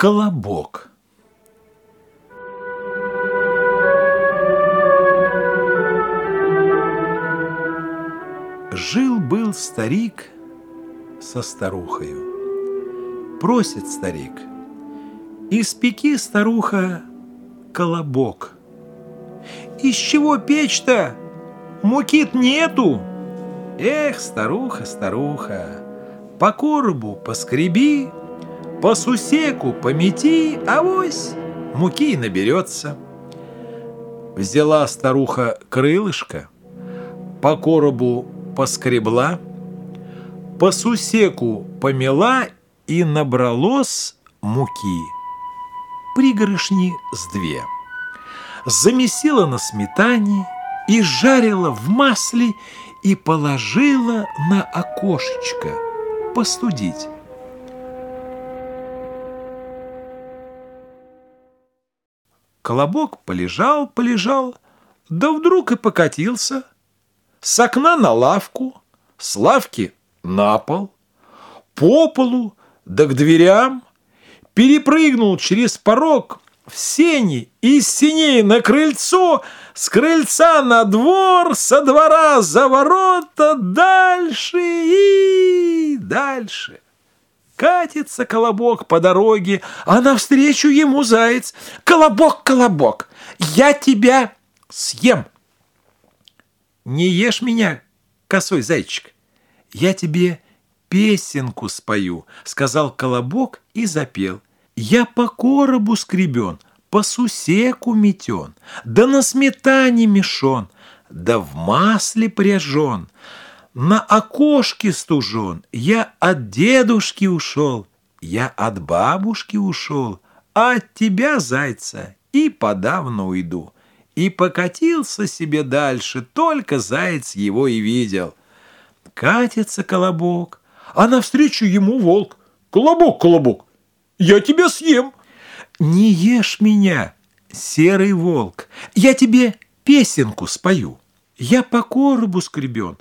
Колобок. Жил-был старик со старухою. Просит старик, испеки, старуха, колобок. Из чего печь-то? Мукит нету. Эх, старуха, старуха, по коробу поскреби, по сусеку помети, авось муки наберется. Взяла старуха крылышко, по коробу поскребла, по сусеку помела и набралось муки. Пригоршни с две. Замесила на сметане и жарила в масле и положила на окошечко постудить. Колобок полежал, полежал, да вдруг и покатился. С окна на лавку, с лавки на пол, по полу, да к дверям, перепрыгнул через порог в сени, из синей на крыльцо, с крыльца на двор, со двора за ворота, дальше и дальше. Катится колобок по дороге, а навстречу ему заяц. «Колобок, колобок, я тебя съем!» «Не ешь меня, косой зайчик, я тебе песенку спою», — сказал колобок и запел. «Я по коробу скребен, по сусеку метен, да на сметане мешон, да в масле пряжен» на окошке стужен. Я от дедушки ушел, я от бабушки ушел, а от тебя, зайца, и подавно уйду. И покатился себе дальше, только заяц его и видел. Катится колобок, а навстречу ему волк. «Колобок, колобок, я тебя съем!» «Не ешь меня, серый волк, я тебе песенку спою. Я по коробу скребен,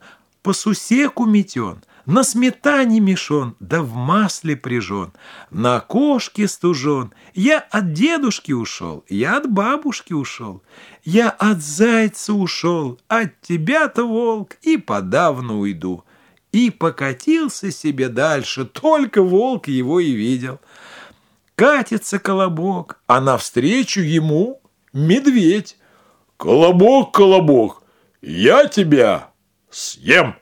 по сусеку метен, на сметане мешон, да в масле прижен, на кошке стужен. Я от дедушки ушел, я от бабушки ушел, я от зайца ушел, от тебя-то, волк, и подавно уйду. И покатился себе дальше, только волк его и видел. Катится колобок, а навстречу ему медведь. «Колобок, колобок, я тебя съем!»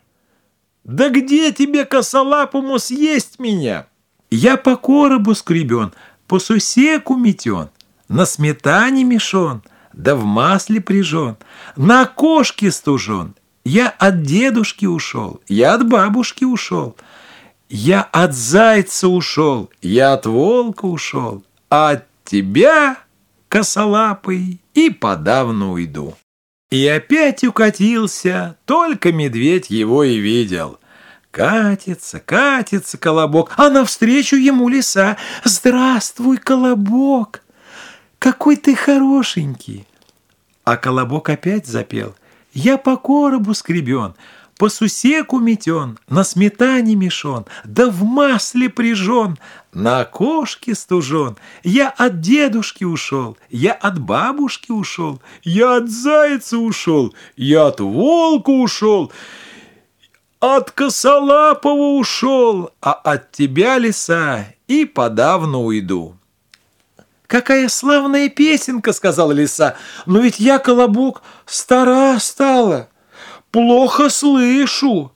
«Да где тебе, косолапому, съесть меня? Я по коробу скребен, по сусеку метен, на сметане мешон, да в масле прижен, на кошке стужен. Я от дедушки ушел, я от бабушки ушел, я от зайца ушел, я от волка ушел, а от тебя, косолапый, и подавно уйду». И опять укатился, только медведь его и видел. Катится, катится колобок, а навстречу ему лиса. «Здравствуй, колобок! Какой ты хорошенький!» А колобок опять запел. «Я по коробу скребен, по сусеку метен, на сметане мешон, да в масле прижен, на окошке стужен. Я от дедушки ушел, я от бабушки ушел, я от зайца ушел, я от волка ушел, от косолапого ушел, а от тебя, лиса, и подавно уйду». «Какая славная песенка!» — сказала лиса. «Но ведь я, колобок, стара стала» плохо слышу.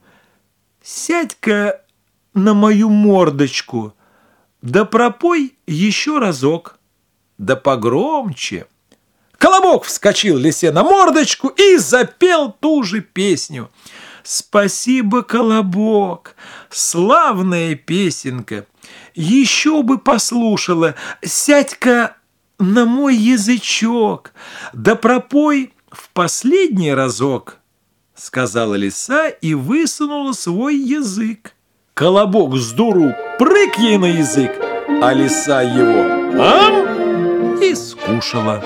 Сядь-ка на мою мордочку, да пропой еще разок, да погромче. Колобок вскочил лисе на мордочку и запел ту же песню. Спасибо, Колобок, славная песенка. Еще бы послушала, сядь-ка на мой язычок, да пропой в последний разок сказала лиса и высунула свой язык. Колобок с дуру прыг ей на язык, а лиса его ам и скушала.